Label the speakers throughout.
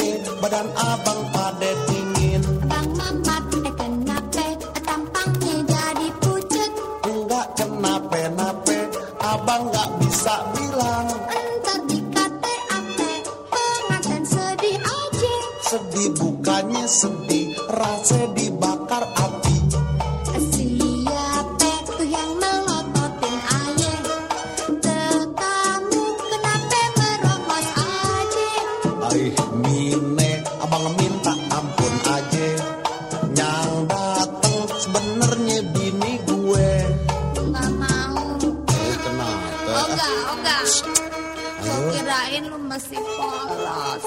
Speaker 1: ini badan abang pada dingin.
Speaker 2: Bang Mamat eh kenape tampangnya jadi pucet.
Speaker 1: Enggak kenape-nape abang gak bisa bilang.
Speaker 2: Entar dikate ate pengantin sedih aja.
Speaker 1: Sedih bukannya sedih rasa dibakar api
Speaker 2: Siapa tuh yang melototin aye? Tetamu kenape merokok aja
Speaker 1: Aih. sebenarnya bini gue.
Speaker 2: Nggak mau.
Speaker 1: Eh, kenapa? Oh
Speaker 2: enggak oh enggak
Speaker 1: gue
Speaker 2: kirain lu masih polos.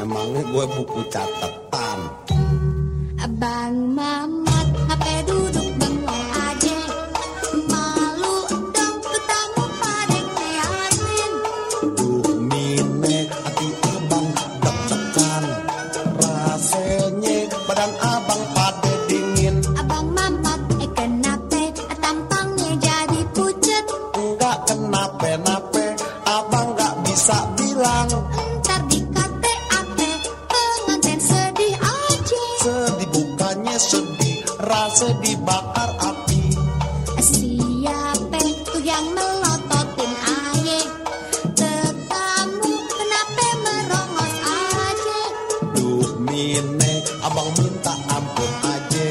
Speaker 1: Emangnya gue buku catatan?
Speaker 2: Abang mama
Speaker 1: bisa bilang.
Speaker 2: Ntar di KTAP pengantin sedih aja.
Speaker 1: Sedih bukannya sedih, rasa dibakar api.
Speaker 2: Siapa tuh yang melototin aye? Tetamu kenapa merongos aja?
Speaker 1: Duh mine, abang minta ampun aja.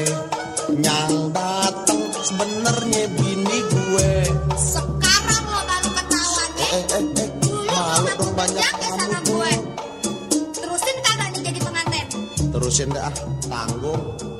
Speaker 1: Yang dateng sebenarnya bini gue. Terusin dah, tanggung.